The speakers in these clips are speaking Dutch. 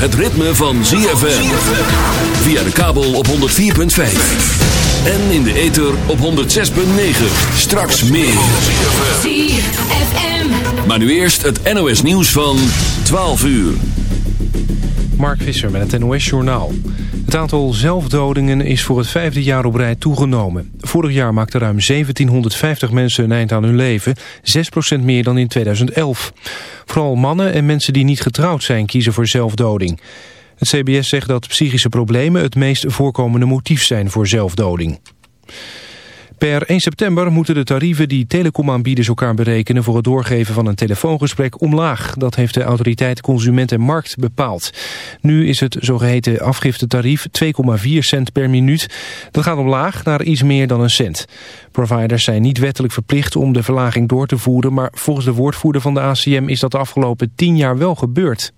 het ritme van ZFM. Via de kabel op 104.5. En in de ether op 106.9. Straks meer. ZFM. Maar nu eerst het NOS nieuws van 12 uur. Mark Visser met het NOS Journaal. Het aantal zelfdodingen is voor het vijfde jaar op rij toegenomen. Vorig jaar maakten ruim 1750 mensen een eind aan hun leven. 6% meer dan in 2011. Vooral mannen en mensen die niet getrouwd zijn kiezen voor zelfdoding. Het CBS zegt dat psychische problemen het meest voorkomende motief zijn voor zelfdoding. Per 1 september moeten de tarieven die telecomaanbieders elkaar berekenen voor het doorgeven van een telefoongesprek omlaag. Dat heeft de autoriteit Consument en Markt bepaald. Nu is het zogeheten afgiftetarief 2,4 cent per minuut. Dat gaat omlaag naar iets meer dan een cent. Providers zijn niet wettelijk verplicht om de verlaging door te voeren, maar volgens de woordvoerder van de ACM is dat de afgelopen 10 jaar wel gebeurd.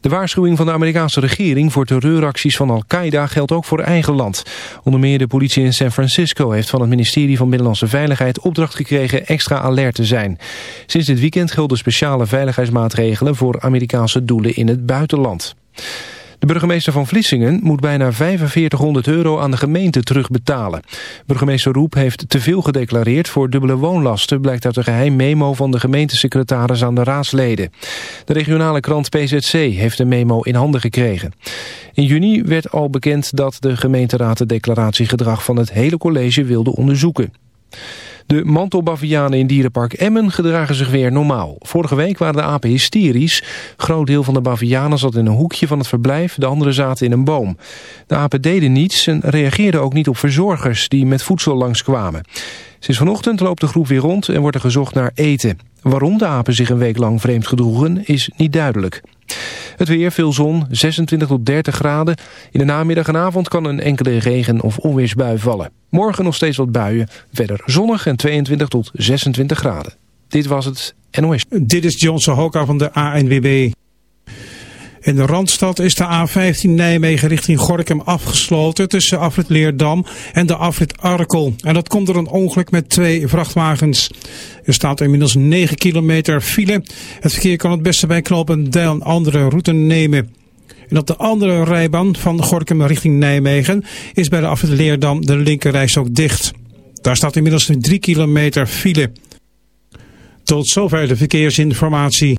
De waarschuwing van de Amerikaanse regering voor terreuracties van Al-Qaeda geldt ook voor eigen land. Onder meer de politie in San Francisco heeft van het ministerie van Binnenlandse Veiligheid opdracht gekregen extra alert te zijn. Sinds dit weekend gelden speciale veiligheidsmaatregelen voor Amerikaanse doelen in het buitenland. De burgemeester van Vlissingen moet bijna 4500 euro aan de gemeente terugbetalen. Burgemeester Roep heeft te veel gedeclareerd voor dubbele woonlasten... blijkt uit een geheim memo van de gemeentesecretaris aan de raadsleden. De regionale krant PZC heeft de memo in handen gekregen. In juni werd al bekend dat de gemeenteraad het declaratiegedrag van het hele college wilde onderzoeken. De mantelbavianen in dierenpark Emmen gedragen zich weer normaal. Vorige week waren de apen hysterisch. Groot deel van de bavianen zat in een hoekje van het verblijf, de anderen zaten in een boom. De apen deden niets en reageerden ook niet op verzorgers die met voedsel langskwamen. Sinds vanochtend loopt de groep weer rond en wordt er gezocht naar eten. Waarom de apen zich een week lang vreemd gedroegen is niet duidelijk. Het weer, veel zon, 26 tot 30 graden. In de namiddag en avond kan een enkele regen- of onweersbui vallen. Morgen nog steeds wat buien, verder zonnig en 22 tot 26 graden. Dit was het NOS. Dit is Johnson Hoka van de ANWB. In de Randstad is de A15 Nijmegen richting Gorkum afgesloten tussen afrit Leerdam en de afrit Arkel. En dat komt door een ongeluk met twee vrachtwagens. Er staat inmiddels 9 kilometer file. Het verkeer kan het beste bij knooppunt Deil een andere route nemen. En op de andere rijbaan van Gorkum richting Nijmegen is bij de afrit Leerdam de linkerreis ook dicht. Daar staat inmiddels 3 kilometer file. Tot zover de verkeersinformatie.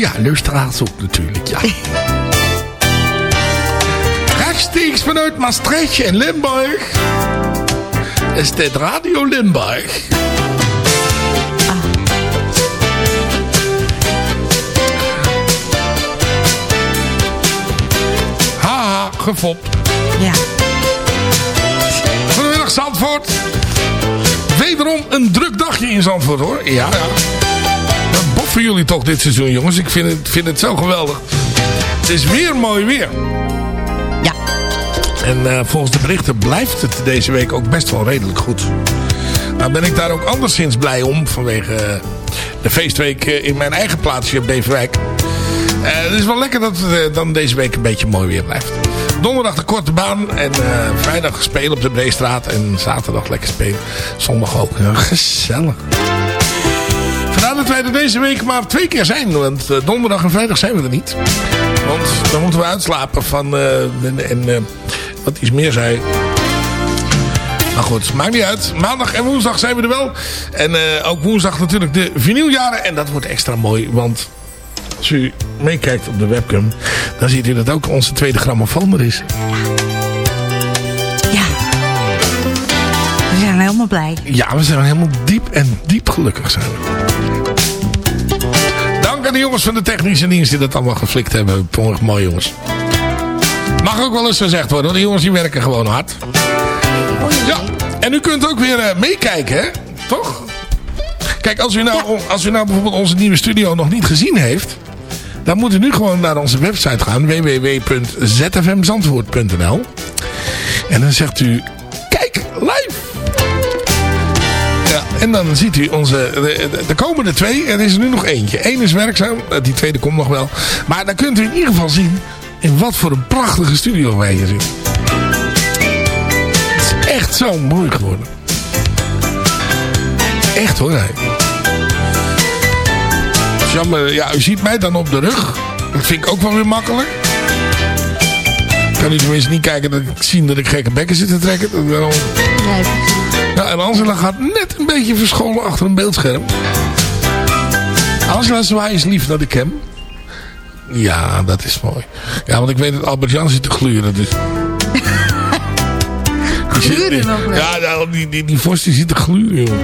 Oh ja, luisteraars ook natuurlijk, ja. Rechtstreeks vanuit Maastricht in Limburg is dit Radio Limburg. Haha, gefopt. Ja. Goedemiddag Zandvoort. Wederom een druk dagje in Zandvoort hoor. Ja, ja. Boffen jullie toch dit seizoen jongens. Ik vind het, vind het zo geweldig. Het is weer mooi weer. Ja. En eh, volgens de berichten blijft het deze week ook best wel redelijk goed. Nou ben ik daar ook anderszins blij om. Vanwege eh, de feestweek eh, in mijn eigen plaatsje op Beverwijk. Het is wel lekker dat het dan deze week een beetje mooi weer blijft. Donderdag de korte baan. En vrijdag spelen op de Breestraat. En zaterdag lekker spelen. Zondag ook. Gezellig. Vandaar dat wij er deze week maar twee keer zijn. Want eh, donderdag en vrijdag zijn we er niet. Want dan moeten we uitslapen van... eh, en, en eh, wat iets meer zei... Maar goed, maakt niet uit. Maandag en woensdag zijn we er wel. En ook woensdag natuurlijk de vinyljaren. En dat wordt extra mooi. Want als u meekijkt op de webcam... dan ziet u dat ook onze tweede grammofoon er is. Ja. We zijn helemaal blij. Ja, we zijn helemaal diep en diep gelukkig zijn we. De jongens van de technische dienst die dat allemaal geflikt hebben. Mooi jongens. Mag ook wel eens gezegd worden. Want die jongens die werken gewoon hard. Ja, en u kunt ook weer eh, meekijken, hè? Toch? Kijk, als u, nou, als u nou bijvoorbeeld onze nieuwe studio nog niet gezien heeft... dan moet u nu gewoon naar onze website gaan. www.zfmzandvoort.nl En dan zegt u... Kijk, en dan ziet u onze... De, de- de komende twee, er is er nu nog eentje. Eén is werkzaam, eh, die tweede komt nog wel. Maar dan kunt u in ieder geval zien... in wat voor een prachtige studio wij hier zitten. Het is echt zo mooi geworden. Echt hoor, hè. Jammer, ja, u ziet mij dan op de rug. Dat vind ik ook wel weer makkelijk. Kan u tenminste niet kijken dat ik zien dat ik gekke bekken zit te trekken. Dat. Nee. Ja, en Angela gaat net een beetje verscholen achter een beeldscherm. Angela zwaai is lief naar de cam. Ja, dat is mooi. Ja, want ik weet dat Albert Jan zit te gluren. Dus... Gluren nog wel? Ja, nou, die, die, die vos die zit te gluren, joh.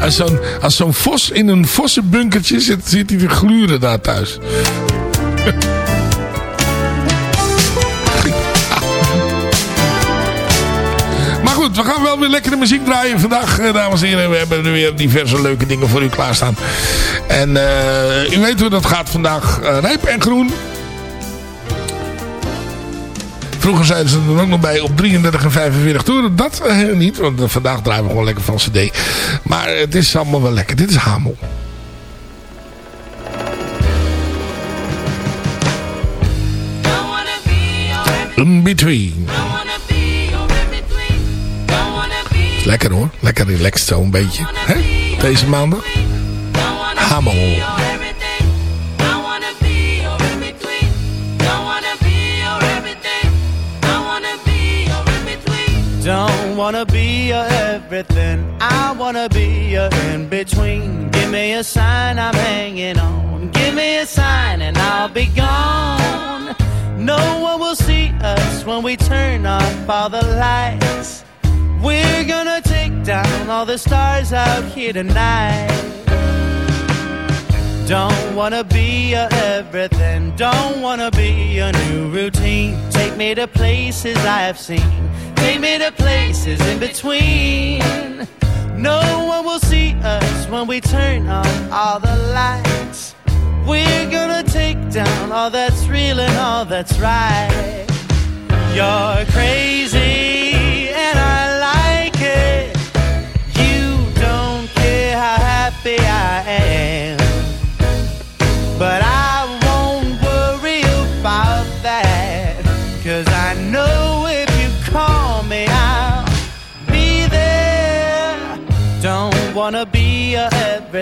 Als zo'n als zo'n vos in een vossenbunkertje zit, zit hij te gluren daar thuis. We gaan wel weer lekkere muziek draaien vandaag, eh, dames en heren. We hebben weer diverse leuke dingen voor u klaarstaan. En eh, u weet hoe dat gaat vandaag. eh, rijp en groen. Vroeger zeiden ze er ook nog bij op 33 en 45 toeren. Dat niet, want vandaag draaien we gewoon lekker van cd. Maar het is allemaal wel lekker. Dit is Hamel. In Between. Lekker hoor. Lekker relaxed zo een beetje. Hè? Deze maandag. Hamel. Don't wanna be your everything. I wanna be your in between. Give me a sign, I'm hanging on. Give me a sign, and I'll be gone. No one will see us when we turn off all the lights. We're gonna take down all the stars out here tonight. Don't wanna be your everything. Don't wanna be a new routine. Take me to places I've seen. Take me to places in between. No one will see us when we turn on all the lights. We're gonna take down all that's real and all that's right. You're crazy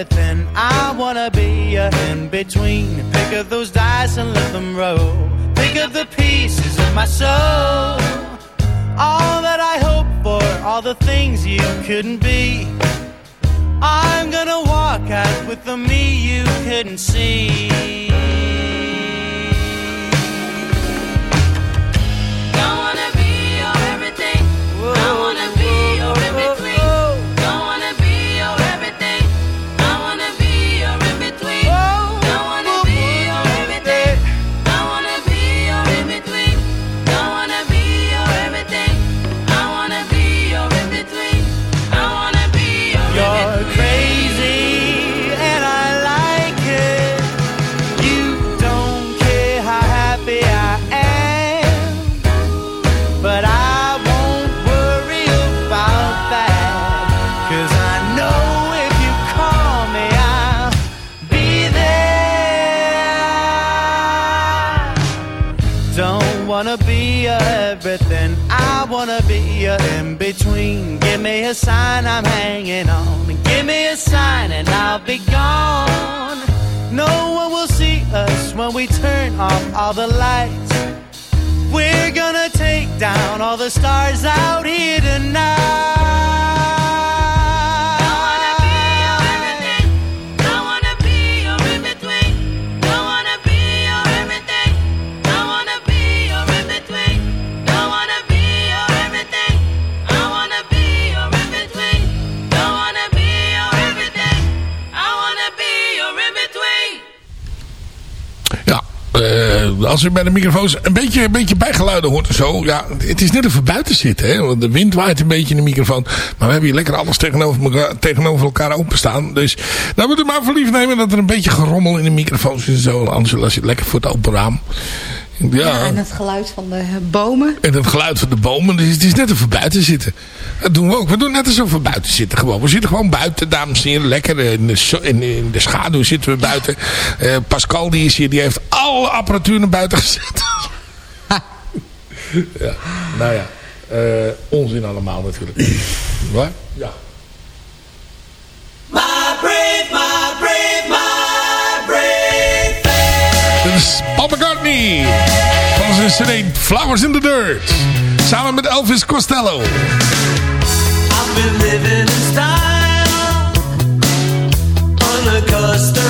everything. I wanna be a in between. Pick up those dice and let them roll. Pick up the pieces of my soul. All that I hope for, all the things you couldn't be. I'm gonna walk out with the me you couldn't see. Wanna be your everything. I wanna be your in between. Give me a sign I'm hanging on. Give me a sign and I'll be gone. No one will see us when we turn off all the lights. We're gonna take down all the stars out here tonight. Als u bij de microfoons een beetje, een beetje bijgeluiden hoort en zo. Ja, het is net even buiten zitten. Hè? Want de wind waait een beetje in de microfoon. Maar we hebben hier lekker alles tegenover elkaar, tegenover elkaar openstaan. Dus dan moet u maar voor lief nemen dat er een beetje gerommel in de microfoons is zo. Anders las je lekker voor het open raam. Ja, Ja, en het geluid van de bomen. en het geluid van de bomen. Dus het is net even buiten zitten. Dat doen we ook. We doen net alsof we buiten zitten gewoon. We zitten gewoon buiten, dames en heren. Lekker in de, in, in de schaduw zitten we buiten. Eh, Pascal die is hier. Die heeft alle apparatuur naar buiten gezet. ja, nou ja. eh, onzin allemaal natuurlijk. Waar? Ja. My brave, my brave, my brave McCartney. Van zijn cd Flowers in the Dirt. Samen met Elvis Costello. I've been living in style, unaccustomed as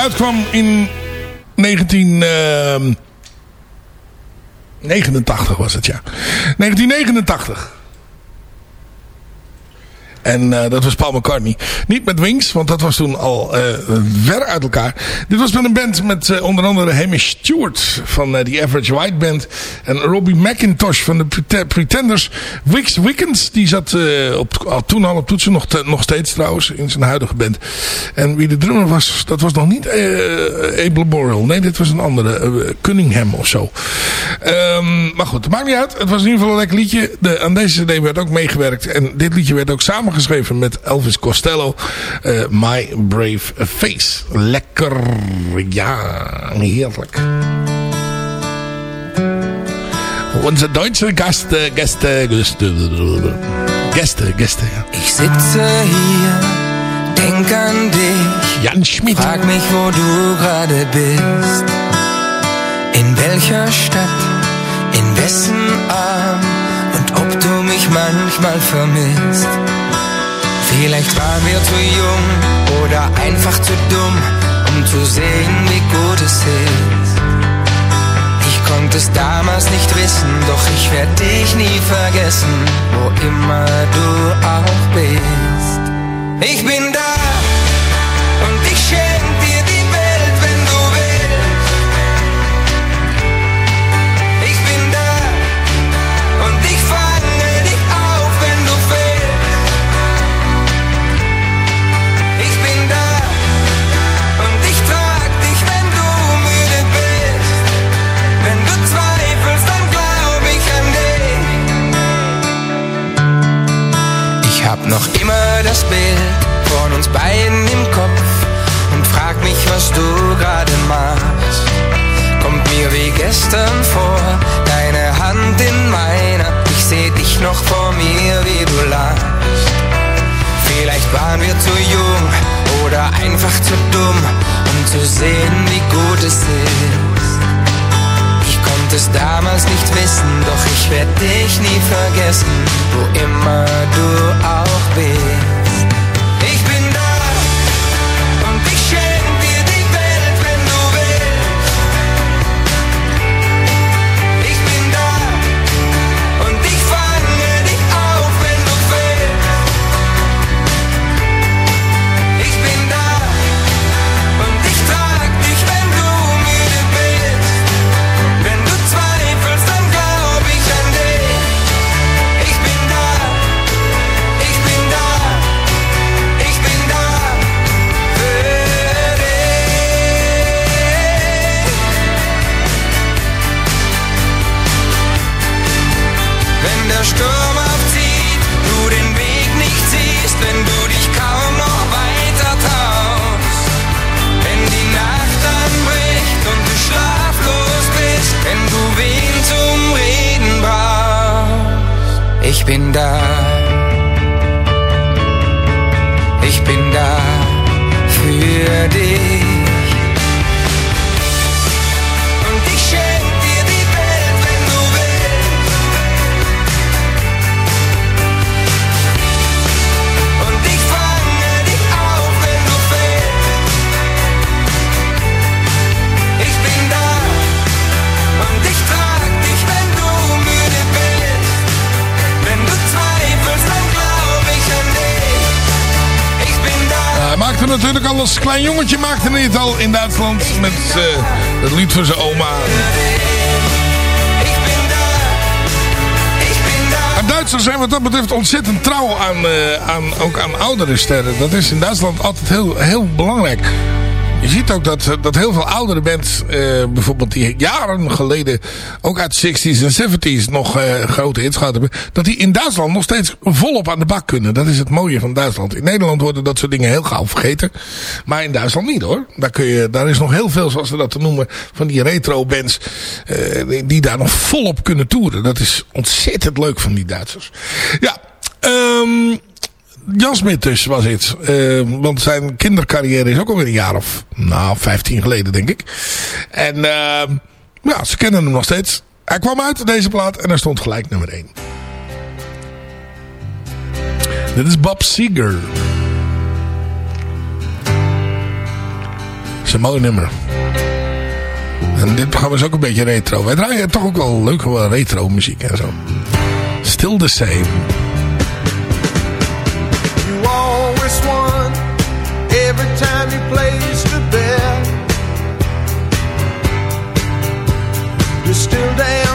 uitkwam in 1989 was het, ja. 1989. En uh, dat was Paul McCartney. Niet met Wings, want dat was toen al uh, ver uit elkaar. Dit was met een band met uh, onder andere Hamish Stewart van The Average White Band. En Robbie McIntosh van de Pretenders. Wix Wickens, die zat op, al, toen al op toetsen, nog, nog steeds trouwens, in zijn huidige band. En wie de drummer was, dat was nog niet Abel Borrell. Nee, dit was een andere, Cunningham of zo. Um, maar goed, maakt niet uit. Het was in ieder geval een lekker liedje. De, aan deze cd werd ook meegewerkt. En dit liedje werd ook samen geschreven met Elvis Costello. Uh, My Brave Face. Lekker. Ja, heerlijk. Onze Duitse gasten, gasten, gasten, gasten, ja. Ich sitze hier, denk an dich. Jan Schmidt. Frag mich, wo du gerade bist. In welcher Stadt, in wessen Arm und ob du mich manchmal vermisst. Vielleicht waren wir zu jung oder einfach zu dumm, um zu sehen, wie gut es ist. Ich konnte es damals nicht wissen, doch ich werde dich nie vergessen, wo immer du auch bist. Ich bin da hab noch immer das Bild von uns beiden im Kopf und frag mich, was du gerade machst. Kommt mir wie gestern vor, deine Hand in meiner. Ich seh dich noch vor mir, wie du lachst. Vielleicht waren wir zu jung oder einfach zu dumm, um zu sehen, wie gut es ist. Ich konnte es damals nicht wissen, doch ich werde dich nie vergessen, wo immer du auch bist. In Duitsland met eh, het lied van zijn oma. Duitsers zijn wat dat betreft ontzettend trouw aan, eh, aan, ook aan oudere sterren. Dat is in Duitsland altijd heel, heel belangrijk. Je ziet ook dat, dat heel veel oudere bands, eh, bijvoorbeeld die jaren geleden ook uit 60s en 70s nog eh, grote hits gehad hebben, dat die in Duitsland nog steeds volop aan de bak kunnen. Dat is het mooie van Duitsland. In Nederland worden dat soort dingen heel gauw vergeten. Maar in Duitsland niet hoor. Daar, kun je, daar is nog heel veel, zoals we dat te noemen, van die retro bands, eh, die, die daar nog volop kunnen toeren. Dat is ontzettend leuk van die Duitsers. Ja, ehm... Jan Smit dus was het. Ehm, want zijn kindercarrière is ook alweer een jaar of... Nou, 15 geleden denk ik. En uh, ja, ze kennen hem nog steeds. Hij kwam uit deze plaat en er stond gelijk nummer 1. Dit is Bob Seger. Dat is mooi nummer. En dit programma is dus ook een beetje retro. Wij draaien toch ook wel leuke retro muziek en zo. Still the same. every time he plays the bet, You're still down.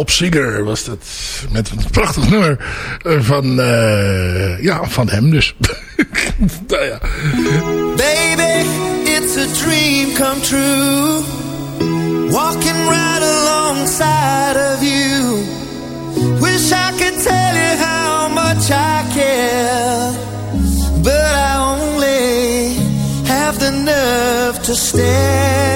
Bob Seger was dat. Met een prachtig nummer eh, van, uh, ja, van hem dus. nou ja. Baby, it's a dream come true. Walking right alongside of you. Wish I could tell you how much I care. But I only have the nerve to stare.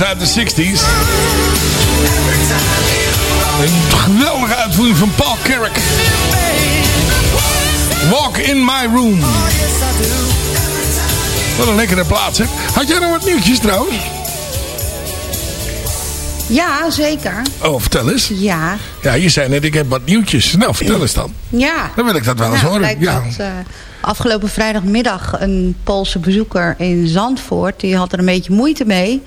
Uit de 60s. Een geweldige uitvoering van Paul Carrick. Walk in my room. Wat een lekkere plaats, hè? Had jij nog wat nieuwtjes trouwens? Ja, zeker. Oh, vertel eens. Ja. Ja, je zei net, ik heb wat nieuwtjes. Nou, vertel eens dan. Ja. Dan wil ik dat wel eens Nou, horen. Ja. dat, eh, afgelopen vrijdagmiddag een Poolse bezoeker in Zandvoort... die had er een beetje moeite mee...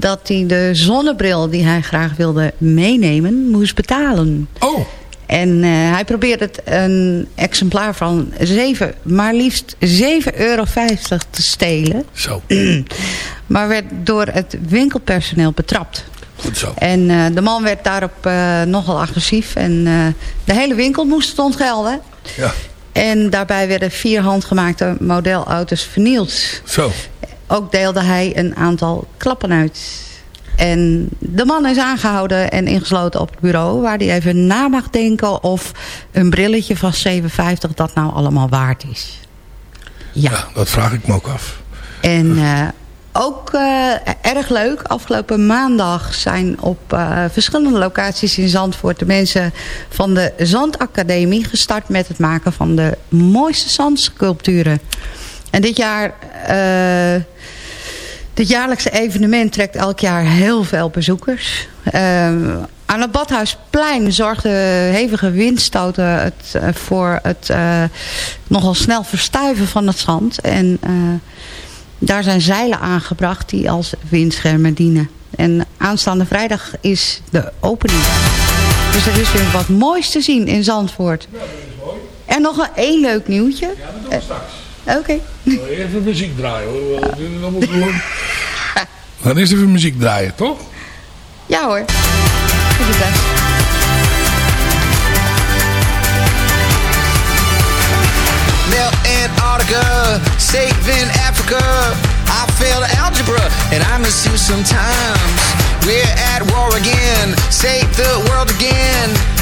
dat hij de zonnebril die hij graag wilde meenemen moest betalen. Oh. En eh, hij probeerde het een exemplaar van 7, maar liefst 7,50 euro te stelen. Zo. maar werd door het winkelpersoneel betrapt. Goed zo. En eh, de man werd daarop eh, nogal agressief. En de hele winkel moest het ontgelden. Ja. En daarbij werden vier handgemaakte modelauto's vernield. Zo. Ook deelde hij een aantal klappen uit. En de man is aangehouden en ingesloten op het bureau... waar hij even na mag denken of een brilletje van 7,50 dat nou allemaal waard is. Ja. Dat vraag ik me ook af. En eh, ook eh, erg leuk. Afgelopen maandag zijn op eh, verschillende locaties in Zandvoort... de mensen van de Zandacademie gestart met het maken van de mooiste zandsculpturen. En dit jaar... eh, dit jaarlijkse evenement trekt elk jaar heel veel bezoekers. Eh, aan het Badhuisplein zorgden hevige windstoten het, eh, voor het nogal snel verstuiven van het zand. En daar zijn zeilen aangebracht die als windschermen dienen. En aanstaande vrijdag is de opening. Dus er is weer wat moois te zien in Zandvoort. En nog een één leuk nieuwtje. Ja, dat doen we straks. Oké. Even muziek draaien hoor. Dan is even muziek draaien, toch? Ja hoor. Je best. Melt Antarctica, saving Africa. I failed algebra and I miss you sometimes. We're at war again, save the world again.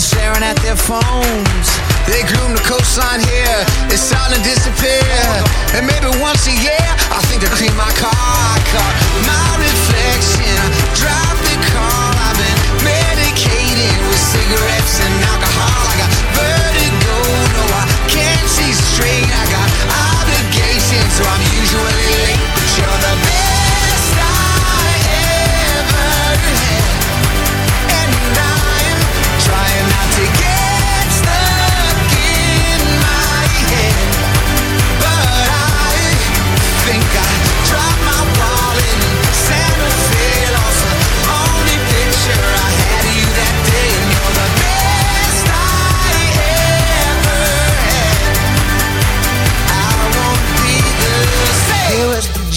staring at their phones. They groom the coastline here, it's starting to disappear. And maybe once a year, I think I clean my car. I caught my reflection, I drive the car. I've been medicated with cigarettes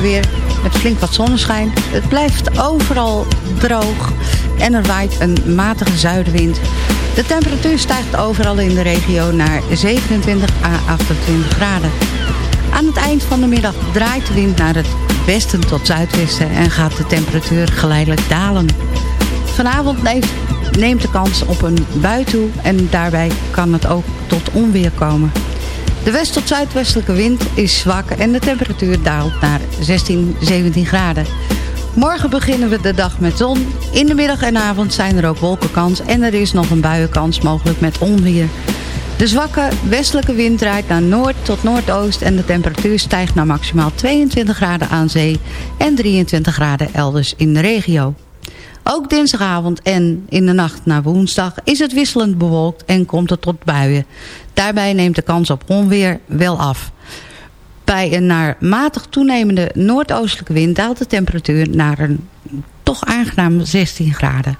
Weer met flink wat zonneschijn. Het blijft overal droog en er waait een matige zuidenwind. De temperatuur stijgt overal in de regio naar 27 à 28 graden. Aan het eind van de middag draait de wind naar het westen tot zuidwesten en gaat de temperatuur geleidelijk dalen. Vanavond neemt de kans op een bui toe en daarbij kan het ook tot onweer komen. De west- tot zuidwestelijke wind is zwak en de temperatuur daalt naar 16, 17 graden. Morgen beginnen we de dag met zon. In de middag en avond zijn er ook wolkenkans en er is nog een buienkans mogelijk met onweer. De zwakke westelijke wind draait naar noord tot noordoost en de temperatuur stijgt naar maximaal 22 graden aan zee en 23 graden elders in de regio. Ook dinsdagavond en in de nacht naar woensdag is het wisselend bewolkt en komt het tot buien. Daarbij neemt de kans op onweer wel af. Bij een naar matig toenemende noordoostelijke wind daalt de temperatuur naar een toch aangenaam 16 graden.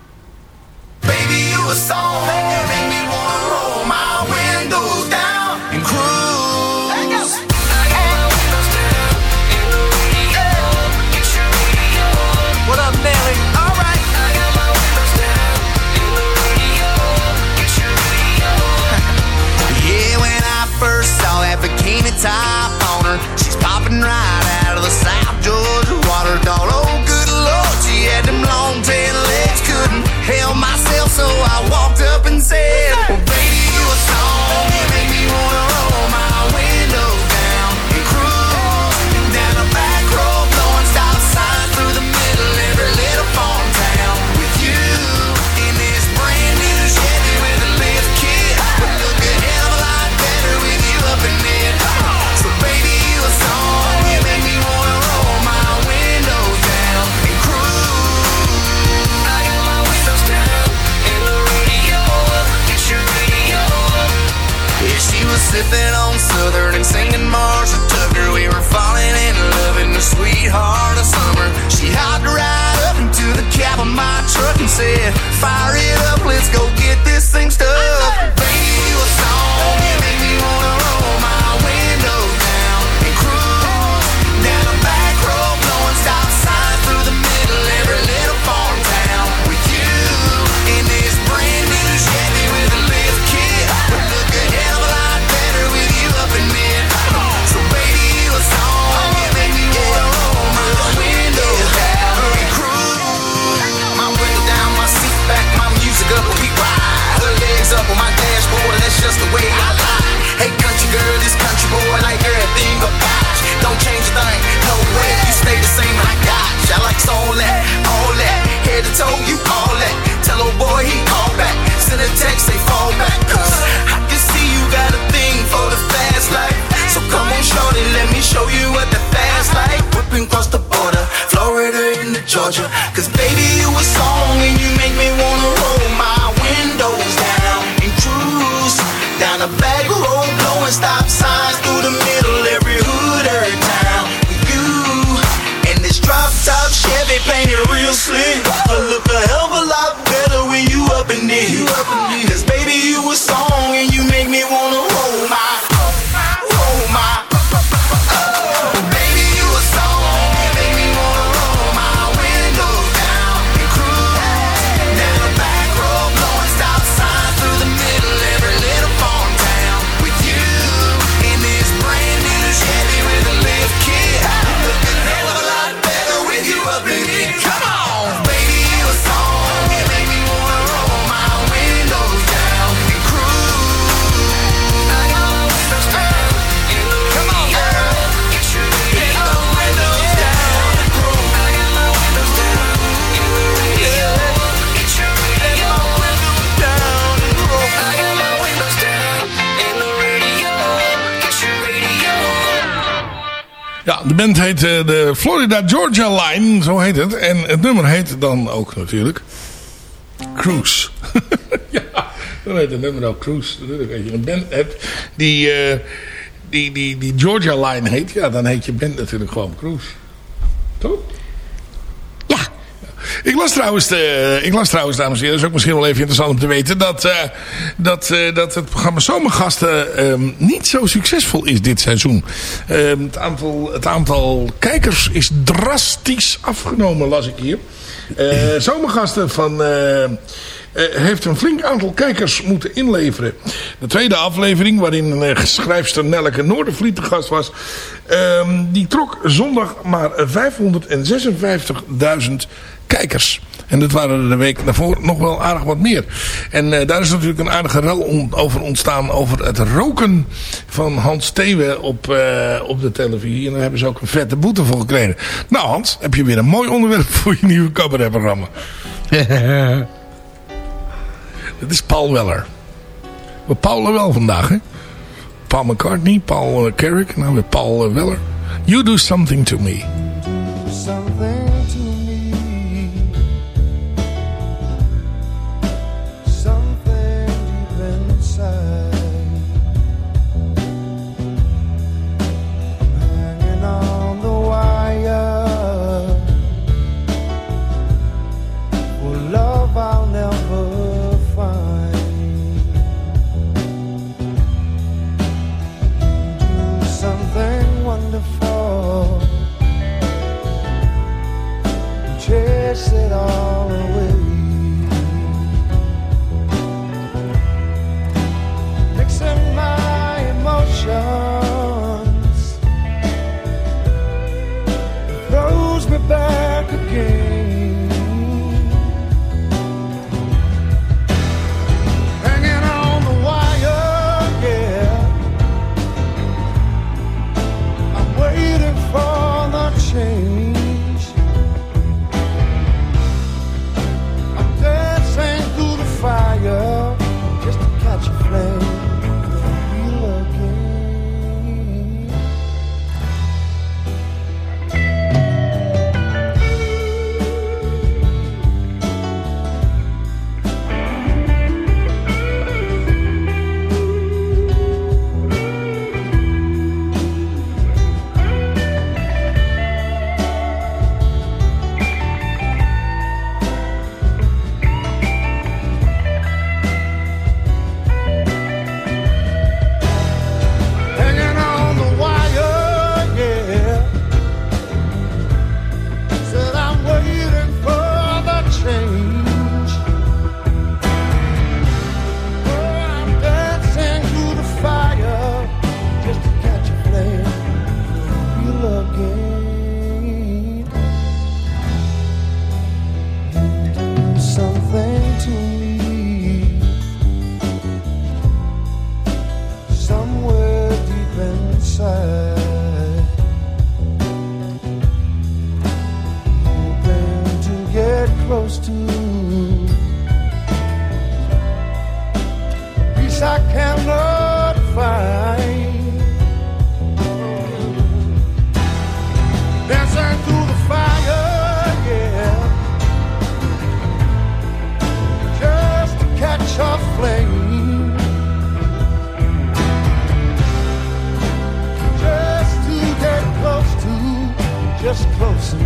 sweetheart of summer. She hopped right up into the cab of my truck and said, Fire it up, let's go get this thing stuck. Ja, de band heet eh, de Florida Georgia Line, zo heet het. En het nummer heet dan ook natuurlijk Cruise. ja, dan heet het nummer ook Cruise. Natuurlijk, als je een band hebt die, eh, die, die, die Georgia Line heet, ja, dan heet je band natuurlijk gewoon Cruise. Toch? Ik las trouwens, eh, ik las trouwens, dames en heren, dat is ook misschien wel even interessant om te weten, dat, eh, dat, eh, dat het programma Zomergasten ehm, niet zo succesvol is dit seizoen. Ehm, het, aantal, het aantal kijkers is drastisch afgenomen, las ik hier. Zomergasten van... heeft een flink aantal kijkers moeten inleveren. De tweede aflevering, waarin eh, schrijfster Nelleke Noordervliet te gast was... ehm, die trok zondag maar 556.000 kijkers. En dat waren er de week daarvoor nog wel aardig wat meer. En eh, daar is natuurlijk een aardige rel on- over ontstaan... over het roken van Hans Thewe op, eh, op de televisie. En daar hebben ze ook een vette boete voor gekregen. Nou Hans, heb je weer een mooi onderwerp voor je nieuwe cabaretprogramma. Het is Paul Weller. We Paul wel vandaag, hè? Paul McCartney, Paul uh, Carrick, nou weer Paul Weller. You do something to me. something chase it all away. Mixing my emotions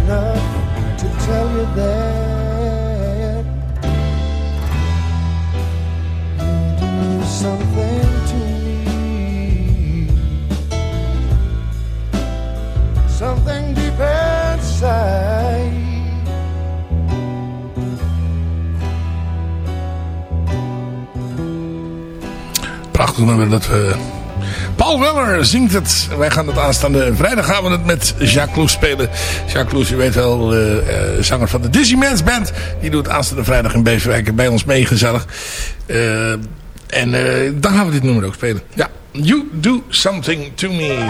enough to tell you that you do something to me, something deep inside. Prachtig nummer dat we... Paul Weller zingt het. Wij gaan het aanstaande vrijdag gaan we het met Jacques Loes spelen. Jacques Loes, u weet wel, eh, eh, zanger van de Dizzy Band. Die doet aanstaande vrijdag in Beverwijk bij ons mee gezellig. Eh, en dan gaan we dit nummer ook spelen. Ja, You Do Something To Me.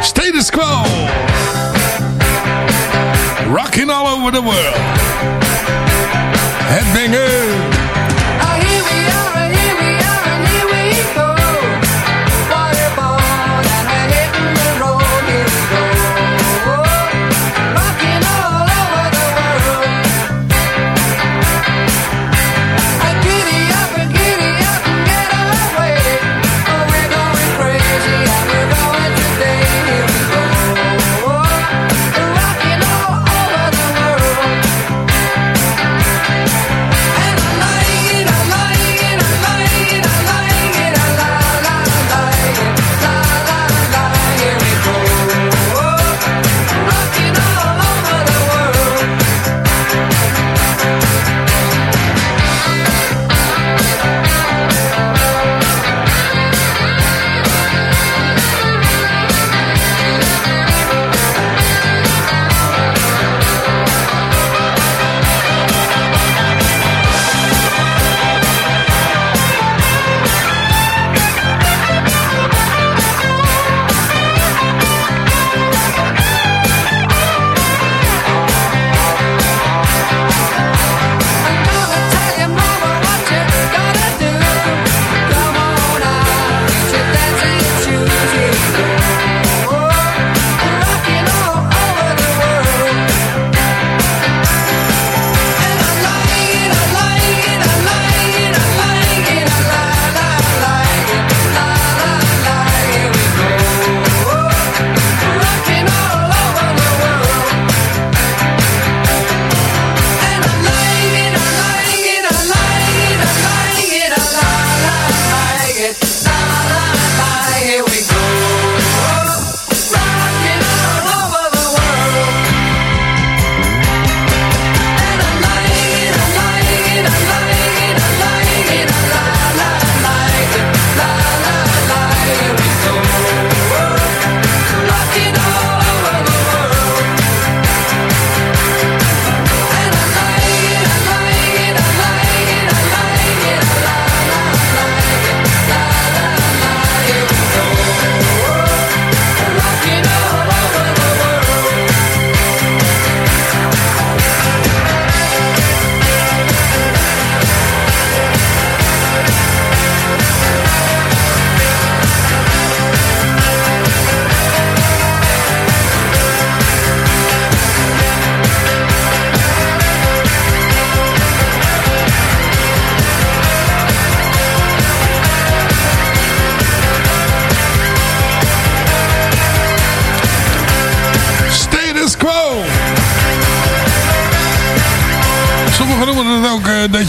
Status Quo. Rocking all over the world. Headbanger.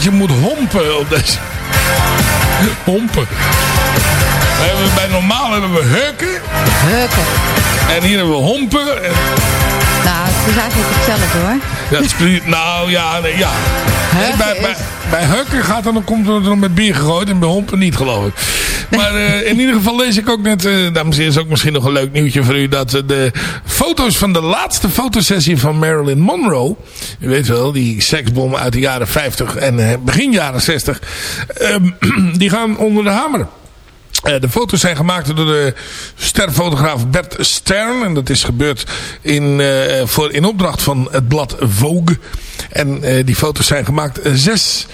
Dat je moet hompen op deze... hompen. We hebben, bij normaal hebben we heuken. Heuken. En hier hebben we hompen. En, Nou, het is eigenlijk hetzelfde hoor. ja, het is nou ja, nee, ja. Heuken bij, bij, bij heuken gaat dan, dan komt er dan met bier gegooid en bij hompen niet geloof ik. Maar eh, in ieder geval lees ik ook net, eh, dames en heren, is ook misschien nog een leuk nieuwtje voor u, dat eh, de foto's van de laatste fotosessie van Marilyn Monroe, u weet wel, die seksbom uit de jaren 50 en begin jaren 60, ehm, die gaan onder de hamer. Eh, de foto's zijn gemaakt door de sterfotograaf Bert Stern. En dat is gebeurd in, eh, voor, in opdracht van het blad Vogue. En eh, die foto's zijn gemaakt zes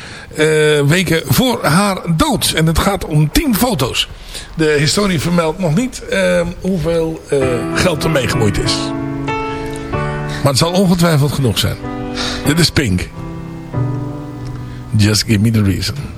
weken voor haar dood. En het gaat om tien foto's. De historie vermeldt nog niet eh, hoeveel geld er mee gemoeid is. Maar het zal ongetwijfeld genoeg zijn. Dit is Pink. Just give me the reason.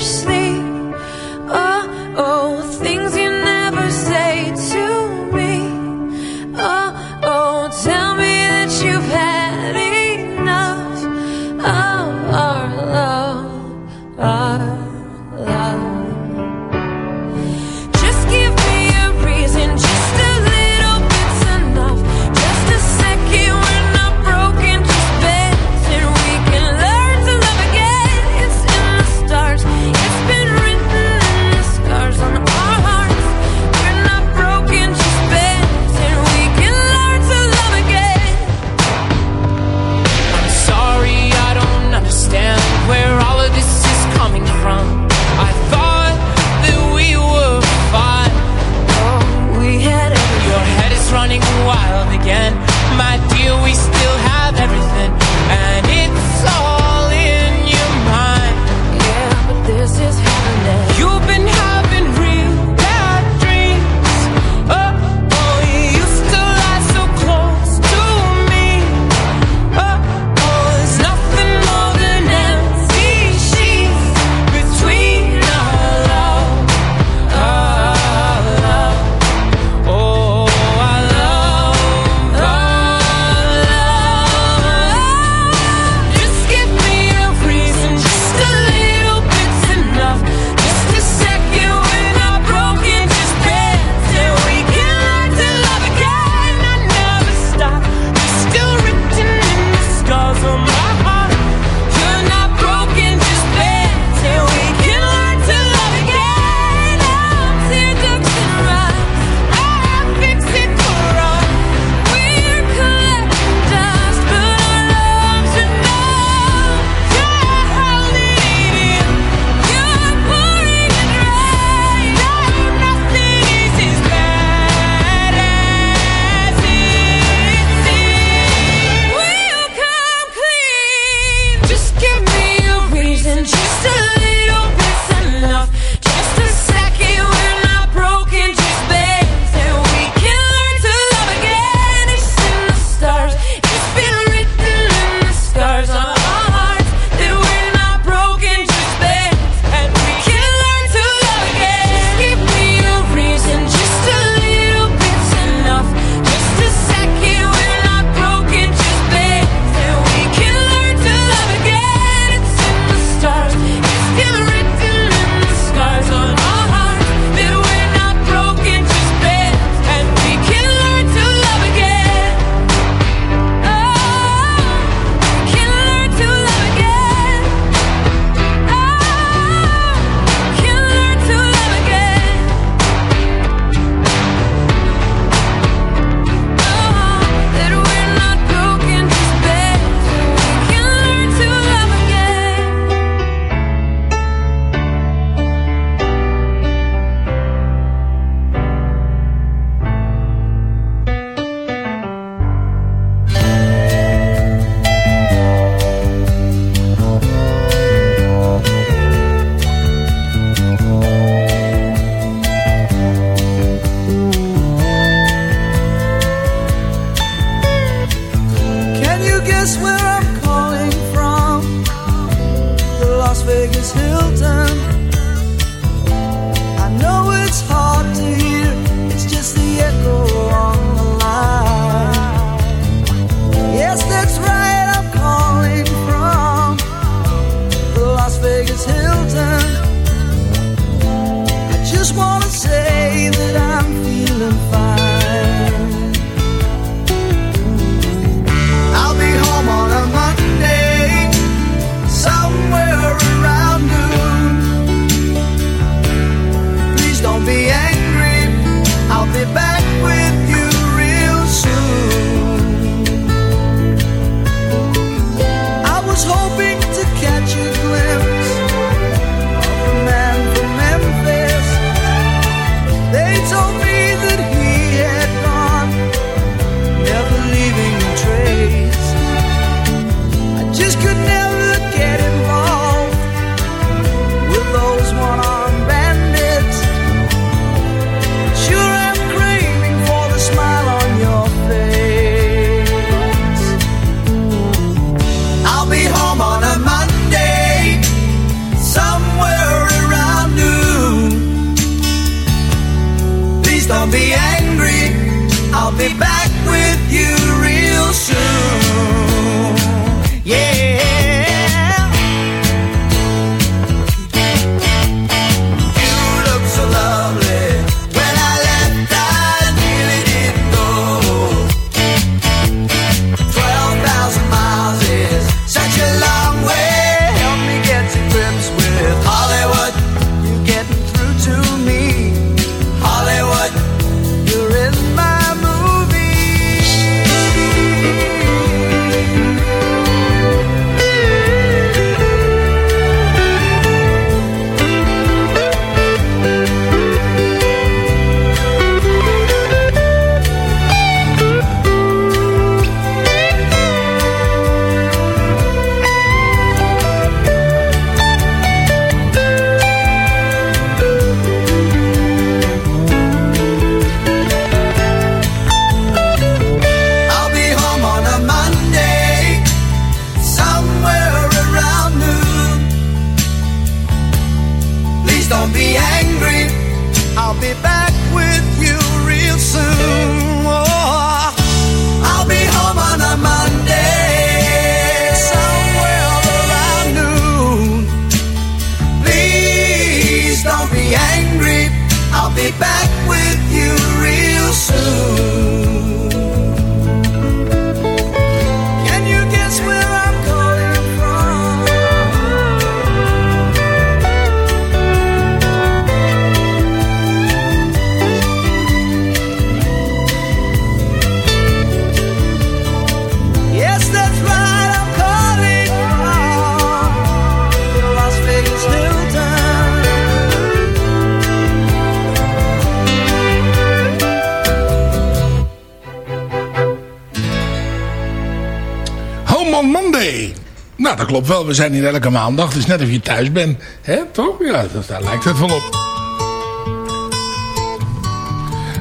op wel. We zijn hier elke maandag, dus net of je thuis bent. hè, toch? Ja, dat, daar lijkt het wel op.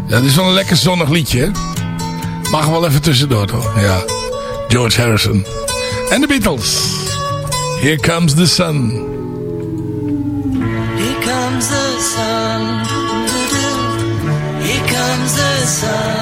Dat is wel een lekker zonnig liedje, hè? Mag wel even tussendoor, toch? Ja. George Harrison. En de Beatles. Here comes the sun. Here comes the sun. Here comes the sun.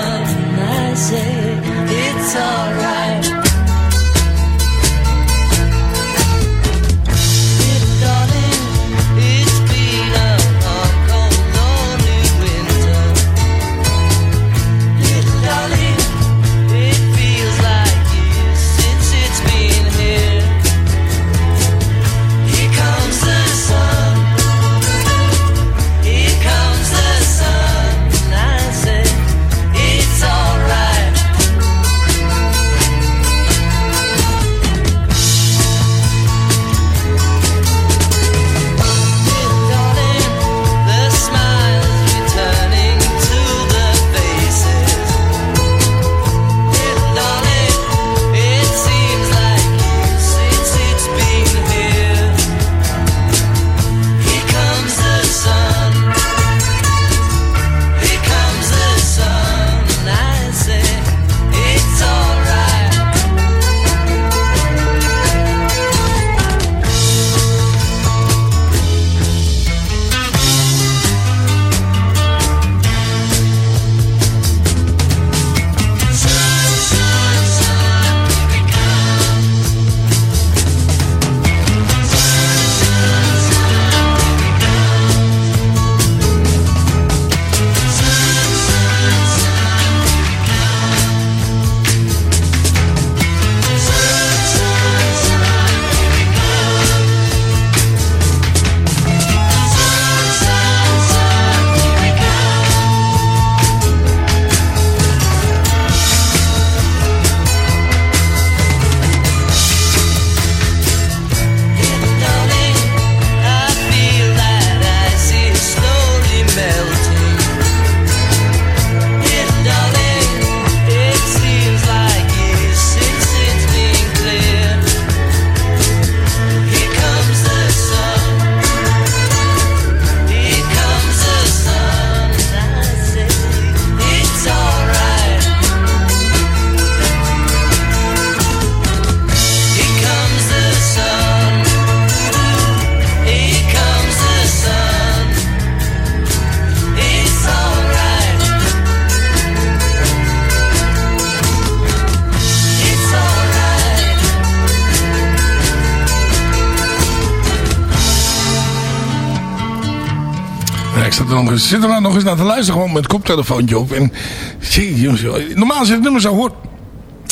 Zit er, zit nou nog eens naar te luisteren. Gewoon met koptelefoontje op. En, zie, jongens, normaal je het nummer zo hoort.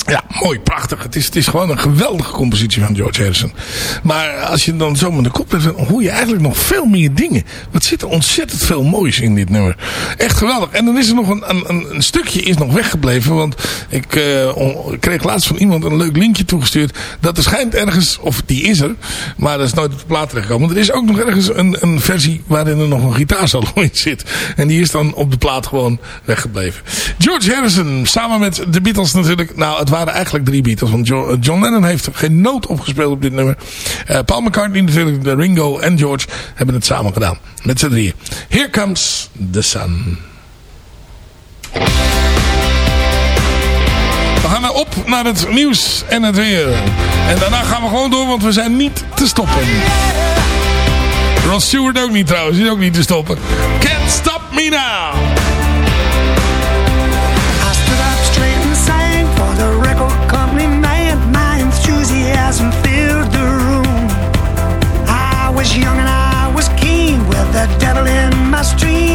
Ja, mooi, prachtig. Het is, het is gewoon een geweldige compositie van George Harrison. Maar als je dan zo met de kop hebt, hoor je eigenlijk nog veel meer dingen. Wat zit er ontzettend veel moois in dit nummer. Echt geweldig. En dan is er nog een, een, een stukje is nog weggebleven. Want ik uh, on, kreeg laatst van iemand een leuk linkje toegestuurd. Dat er schijnt ergens, of die is er, maar dat is nooit op de plaat terechtgekomen. Er is ook nog ergens een, een versie waarin er nog een gitaarsolo in zit. En die is dan op de plaat gewoon weggebleven. George Harrison, samen met de Beatles natuurlijk. Nou, het waren eigenlijk drie Beatles. Want John Lennon heeft geen noot opgespeeld op dit nummer. Uh, Paul McCartney natuurlijk, Ringo en George hebben het samen gedaan. Met z'n drieën. Here comes the sun. We gaan op naar het nieuws en het weer. En daarna gaan we gewoon door, want we zijn niet te stoppen. Ross Stewart ook niet trouwens, is ook niet te stoppen. Can't stop me now. street.